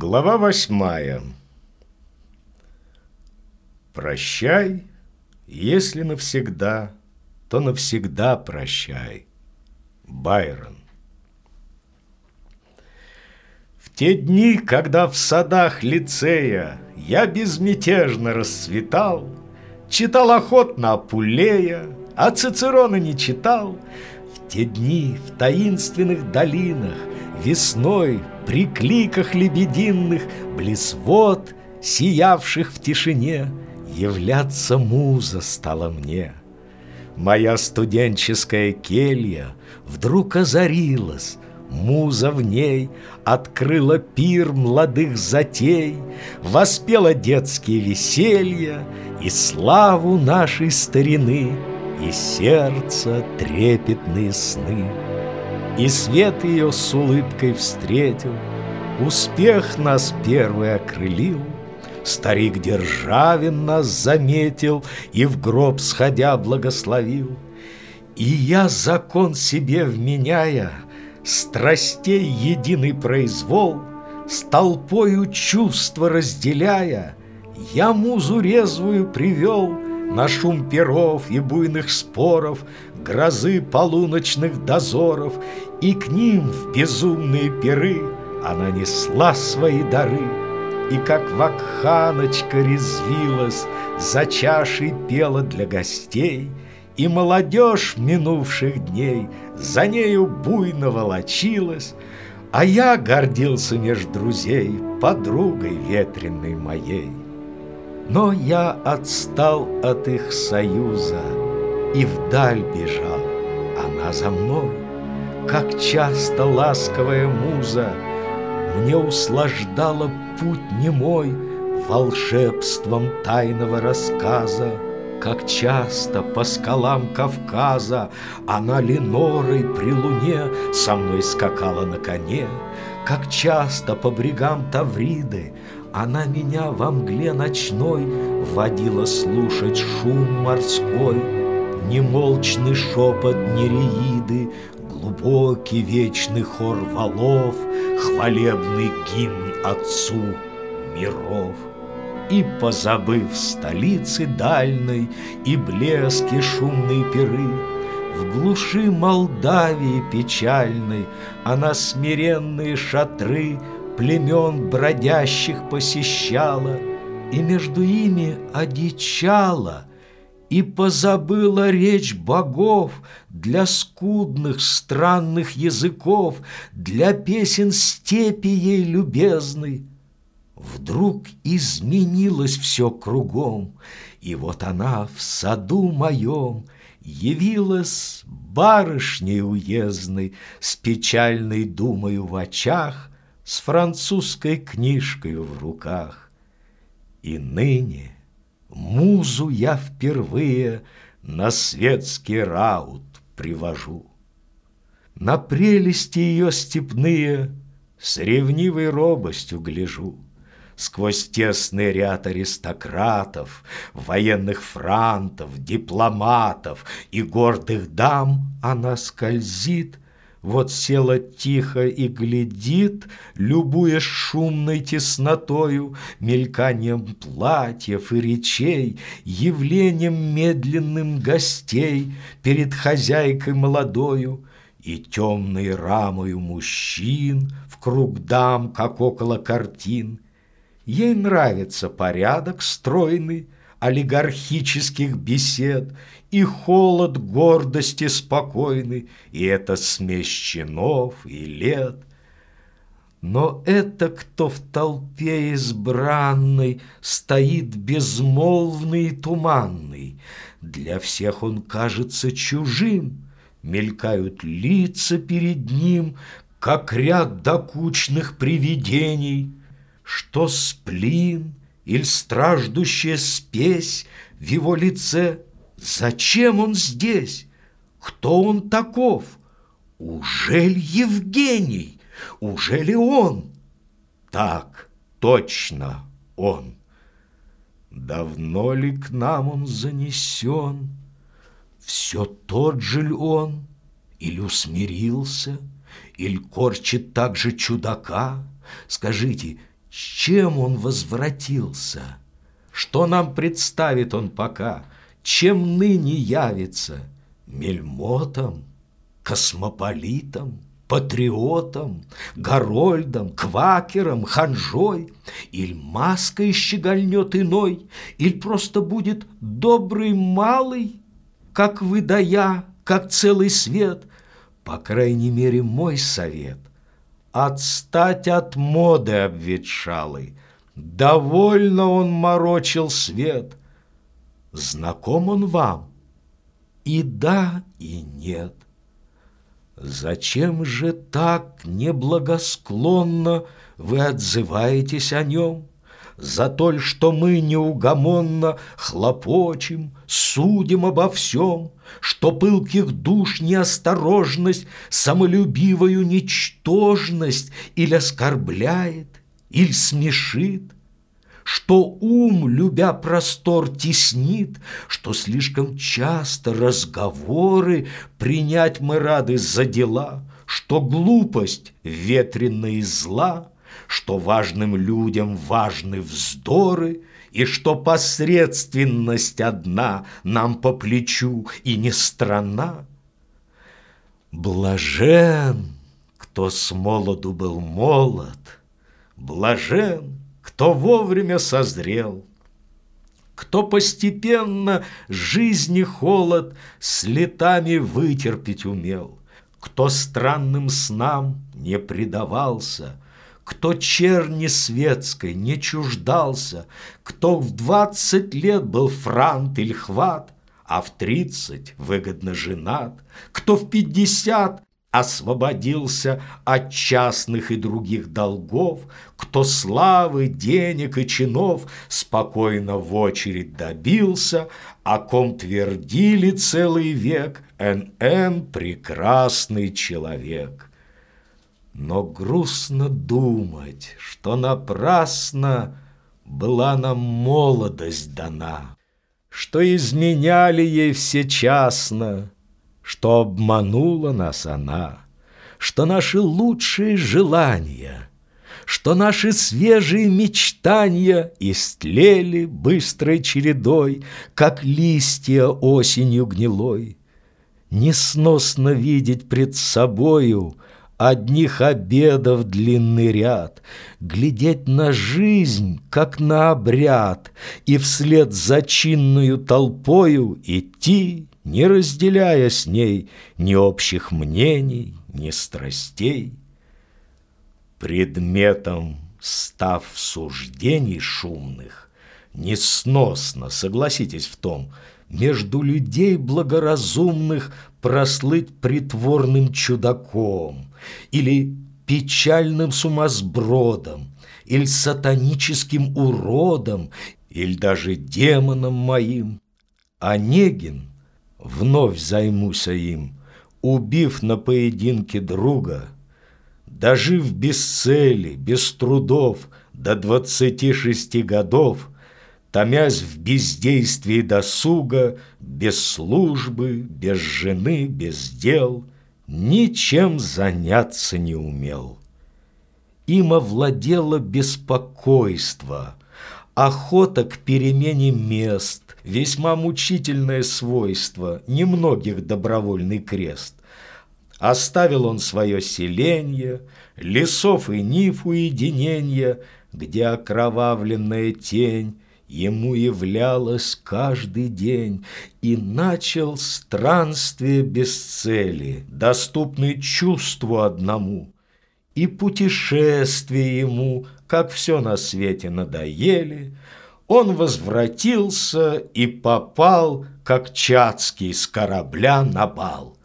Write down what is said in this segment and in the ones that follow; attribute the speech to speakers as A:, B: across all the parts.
A: Глава восьмая. Прощай, если навсегда, то навсегда прощай. Байрон. В те дни, когда в садах лицея Я безмятежно расцветал, Читал охотно Апулея, А Цицерона не читал, В те дни в таинственных долинах Весной при кликах лебединых Близ вод, сиявших в тишине, Являться муза стала мне. Моя студенческая келья Вдруг озарилась, Муза в ней открыла пир молодых затей, Воспела детские веселья И славу нашей старины, И сердца трепетные сны. И свет ее с улыбкой встретил, Успех нас первый окрылил, Старик Державин нас заметил И в гроб сходя благословил. И я закон себе вменяя, Страстей единый произвол, С толпою чувства разделяя, Я музу резвую привел На шум перов и буйных споров, Грозы полуночных дозоров, И к ним в безумные пиры Она несла свои дары, И как вакханочка резвилась, За чашей пела для гостей — и молодежь минувших дней За нею буйно волочилась, А я гордился меж друзей Подругой ветреной моей. Но я отстал от их союза И вдаль бежал, она за мной. Как часто ласковая муза Мне услаждала путь немой Волшебством тайного рассказа. Как часто по скалам Кавказа Она Ленорой при луне Со мной скакала на коне, Как часто по брегам Тавриды Она меня во мгле ночной Водила слушать шум морской, Немолчный шепот нереиды, Глубокий вечный хор валов, Хвалебный гимн Отцу миров. И позабыв столицы дальной И блески шумной пиры, В глуши Молдавии печальной Она смиренные шатры Племен бродящих посещала И между ими одичала И позабыла речь богов Для скудных странных языков Для песен степи ей любезной Вдруг изменилось все кругом, И вот она в саду моем Явилась барышней уездной С печальной думою в очах, С французской книжкой в руках. И ныне музу я впервые На светский раут привожу. На прелести ее степные С ревнивой робостью гляжу. Сквозь тесный ряд аристократов, Военных франтов, дипломатов И гордых дам она скользит, Вот села тихо и глядит, Любуясь шумной теснотою, Мельканием платьев и речей, Явлением медленным гостей Перед хозяйкой молодою, И темной рамою мужчин В круг дам, как около картин — Ей нравится порядок стройный, олигархических бесед И холод гордости спокойный, И это смесь чинов и лет. Но это кто в толпе избранной Стоит безмолвный и туманный, Для всех он кажется чужим, Мелькают лица перед ним, Как ряд докучных привидений — что сплин или страждущая спесь в его лице? Зачем он здесь? Кто он таков? Ужель Евгений? Ужели он? Так, точно он. Давно ли к нам он занесен? Все тот же ли он? Или усмирился? Или корчит так же чудака? Скажите, чем он возвратился? Что нам представит он пока? Чем ныне явится? Мельмотом? Космополитом? Патриотом? Горольдом? Квакером? Ханжой? Иль маской щегольнет иной? Иль просто будет добрый малый? Как вы да я, как целый свет? По крайней мере, мой совет отстать от моды обветшалой. Довольно он морочил свет. Знаком он вам? И да, и нет. Зачем же так неблагосклонно вы отзываетесь о нем? За то, что мы неугомонно хлопочем, судим обо всем, Что пылких душ неосторожность, самолюбивую ничтожность Или оскорбляет, или смешит, Что ум, любя простор, теснит, Что слишком часто разговоры Принять мы рады за дела, Что глупость ветренная и зла — что важным людям важны вздоры, и что посредственность одна нам по плечу и не страна. Блажен, кто с молоду был молод, блажен, кто вовремя созрел, кто постепенно жизни холод с летами вытерпеть умел, кто странным снам не предавался — кто черни светской не чуждался, Кто в двадцать лет был франт или хват, А в тридцать выгодно женат, Кто в пятьдесят освободился от частных и других долгов, Кто славы, денег и чинов спокойно в очередь добился, О ком твердили целый век «НН – прекрасный человек». Но грустно думать, что напрасно Была нам молодость дана, Что изменяли ей всечасно, Что обманула нас она, Что наши лучшие желания, Что наши свежие мечтания Истлели быстрой чередой, Как листья осенью гнилой. Несносно видеть пред собою — Одних обедов длинный ряд, Глядеть на жизнь, как на обряд, И вслед за чинную толпою Идти, не разделяя с ней Ни общих мнений, ни страстей. Предметом став суждений шумных, Несносно, согласитесь в том, Между людей благоразумных Прослыть притворным чудаком, или печальным сумасбродом, или сатаническим уродом, или даже демоном моим. Онегин, вновь займуся им, убив на поединке друга, дожив без цели, без трудов до двадцати шести годов, Томясь в бездействии досуга, без службы, без жены, без дел — ничем заняться не умел. Им овладело беспокойство, охота к перемене мест, весьма мучительное свойство, немногих добровольный крест. Оставил он свое селенье, лесов и нив уединенья, где окровавленная тень ему являлось каждый день, и начал странствие без цели, доступный чувству одному, и путешествие ему, как все на свете надоели, он возвратился и попал, как Чацкий, с корабля на бал.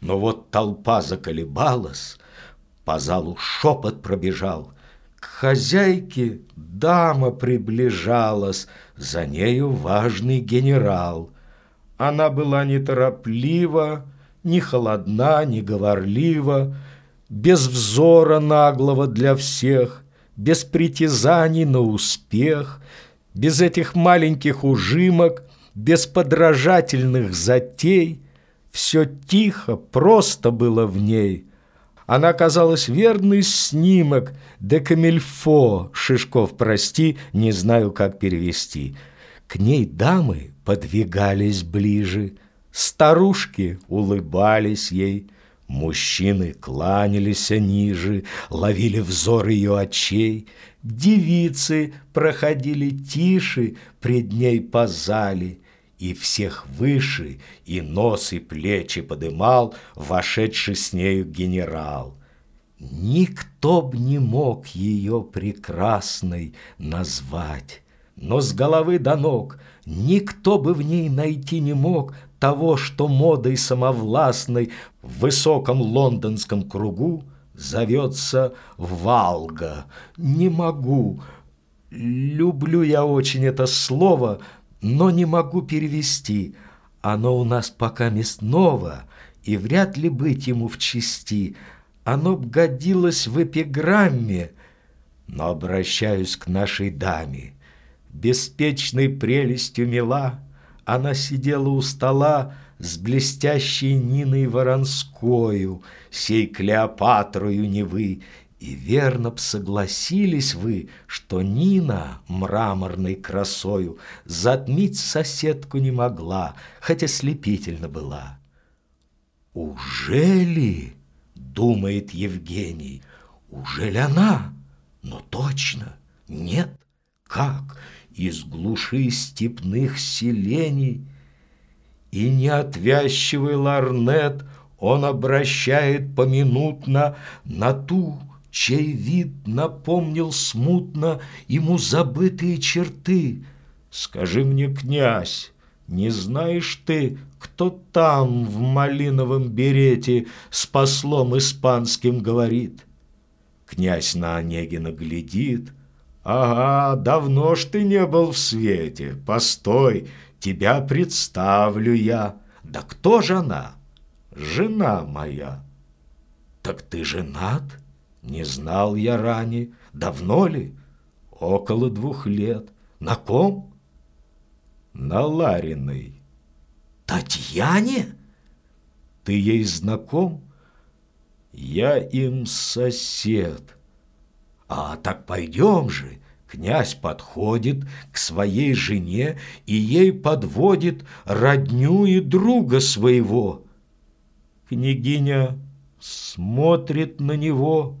A: Но вот толпа заколебалась, по залу шепот пробежал, хозяйке дама приближалась, за нею важный генерал. Она была нетороплива, ни холодна, ни говорлива, без взора наглого для всех, без притязаний на успех, без этих маленьких ужимок, без подражательных затей, все тихо, просто было в ней — Она казалась верный снимок де камильфо, Шишков, прости, не знаю, как перевести. К ней дамы подвигались ближе, Старушки улыбались ей, Мужчины кланялись ниже, Ловили взор ее очей, Девицы проходили тише Пред ней по зале, И всех выше, и нос, и плечи подымал Вошедший с нею генерал. Никто б не мог ее прекрасной назвать, Но с головы до ног никто бы в ней найти не мог Того, что модой самовластной В высоком лондонском кругу Зовется Валга. Не могу, люблю я очень это слово, Но не могу перевести. Оно у нас пока местного, И вряд ли быть ему в чести — оно б годилось в эпиграмме, но обращаюсь к нашей даме. Беспечной прелестью мила, она сидела у стола с блестящей Ниной Воронскою, сей Клеопатрою Невы, и верно б согласились вы, что Нина мраморной красою затмить соседку не могла, хотя слепительно была. Ужели думает Евгений. Ужели она? Но точно нет. Как? Из глуши степных селений и неотвязчивый ларнет он обращает поминутно на ту, чей вид напомнил смутно ему забытые черты. Скажи мне, князь, не знаешь ты, кто там в малиновом берете с послом испанским говорит? Князь на Онегина глядит. Ага, давно ж ты не был в свете. Постой, тебя представлю я. Да кто же она? Жена моя. Так ты женат? Не знал я ранее. Давно ли? Около двух лет. На ком? на Лариной.
B: Татьяне?
A: Ты ей знаком? Я им сосед. А так пойдем же. Князь подходит к своей жене и ей подводит родню и друга своего. Княгиня смотрит на него